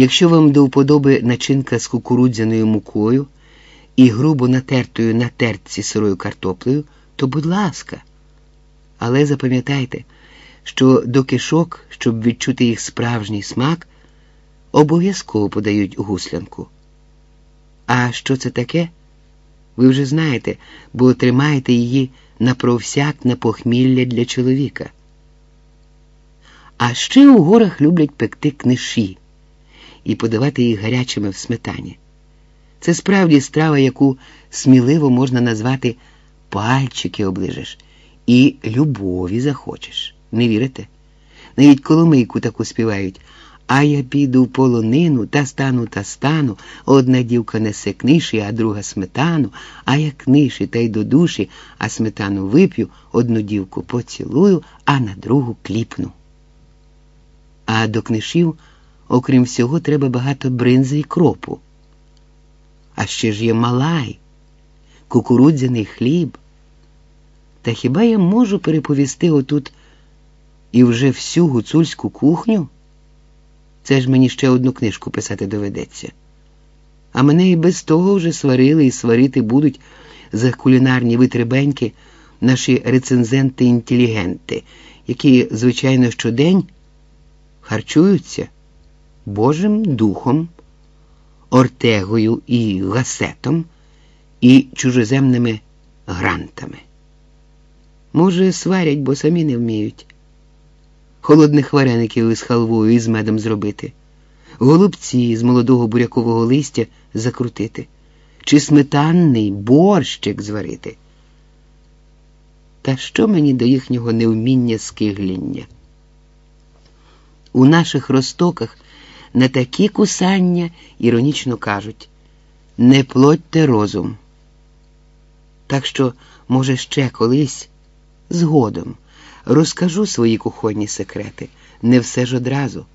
Якщо вам до вподоби начинка з кукурудзяною мукою і грубо натертою на тертці сирою картоплею, то будь ласка. Але запам'ятайте, що до кишок, щоб відчути їх справжній смак, обов'язково подають гуслянку. А що це таке? Ви вже знаєте, бо тримаєте її на провсякне похмілля для чоловіка. А ще у горах люблять пекти книші і подавати їх гарячими в сметані. Це справді страва, яку сміливо можна назвати пальчики оближеш і любові захочеш. Не вірите? Навіть коломийку таку співають. А я піду в полонину та стану та стану. Одна дівка несе книші, а друга сметану, а я книші та й до душі, а сметану вип'ю, одну дівку поцілую, а на другу кліпну. А до книшів, окрім всього, треба багато бринзи і кропу. А ще ж є малай, кукурудзяний хліб. Та хіба я можу переповісти отут і вже всю гуцульську кухню? Це ж мені ще одну книжку писати доведеться. А мене і без того вже сварили і сварити будуть за кулінарні витребеньки наші рецензенти-інтелігенти, які, звичайно, щодень харчуються Божим духом, ортегою і гасетом і чужоземними грантами. Може, сварять, бо самі не вміють. Холодних вареників із халвою і з медом зробити, голубці з молодого бурякового листя закрутити, чи сметанний борщик зварити. Та що мені до їхнього невміння скигління? У наших ростоках на такі кусання іронічно кажуть не плотьте розум. Так що, може, ще колись згодом розкажу свої кухонні секрети, не все ж одразу.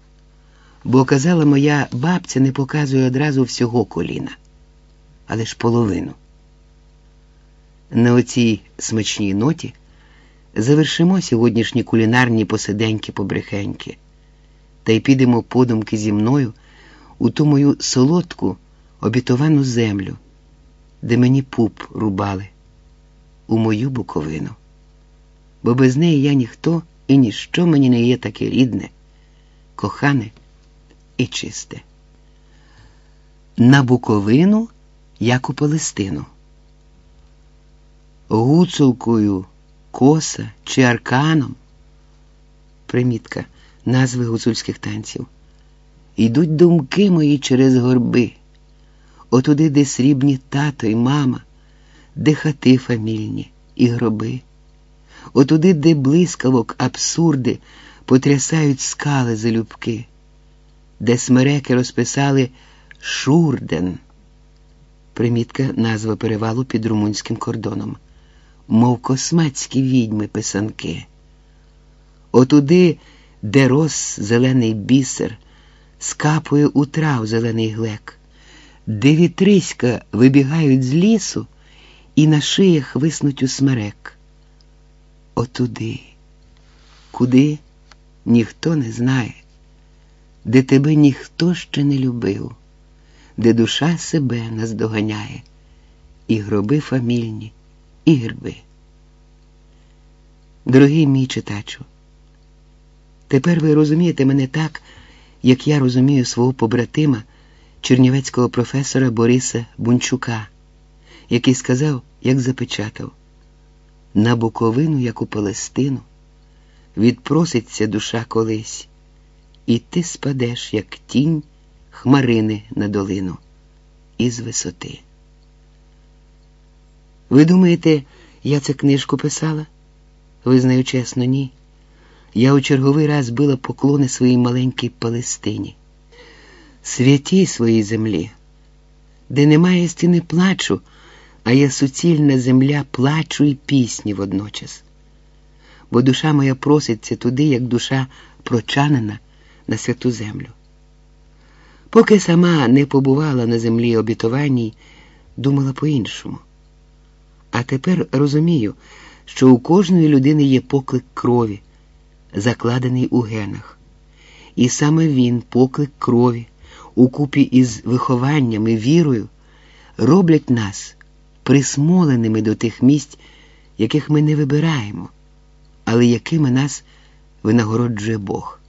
Бо казала моя бабця не показує одразу всього коліна, але ж половину. На оцій смачній ноті завершимо сьогоднішні кулінарні посиденьки побрехеньки та й підемо подумки зі мною у ту мою солодку обітовану землю, де мені пуп рубали, у мою буковину. Бо без неї я ніхто і ніщо мені не є таке рідне, кохане і чисте. На Буковину, як у Палестину. Гуцулкою, коса чи арканом. Примітка назви гуцульських танців. Йдуть думки мої через горби, отуди, де срібні тато і мама, де хати фамільні і гроби, отуди, де блискавок абсурди потрясають скали залюбки, де смереки розписали Шурден. Примітка назва перевалу під румунським кордоном, мов космацькі відьми писанки. Отуди де рос зелений бісер, скапує у трав зелений глек, де вітриська вибігають з лісу і на шиях виснуть у смерек. Отуди, куди ніхто не знає, де тебе ніхто ще не любив, де душа себе наздоганяє, і гроби фамільні, і герби. Дорогий мій читачу, Тепер ви розумієте мене так, як я розумію свого побратима, чернівецького професора Бориса Бунчука, який сказав, як запечатав, на Буковину, як у Палестину, відпроситься душа колись, і ти спадеш, як тінь хмарини на долину із висоти. Ви думаєте, я цю книжку писала? Визнаю чесно, ні я у черговий раз била поклони своїй маленькій Палестині, святій своїй землі, де немає стіни плачу, а є суцільна земля плачу і пісні водночас. Бо душа моя проситься туди, як душа прочанина на святу землю. Поки сама не побувала на землі обітованій, думала по-іншому. А тепер розумію, що у кожної людини є поклик крові закладений у генах. І саме він, поклик крові, укупі із вихованням і вірою роблять нас присмоленими до тих місць, яких ми не вибираємо, але якими нас винагороджує Бог.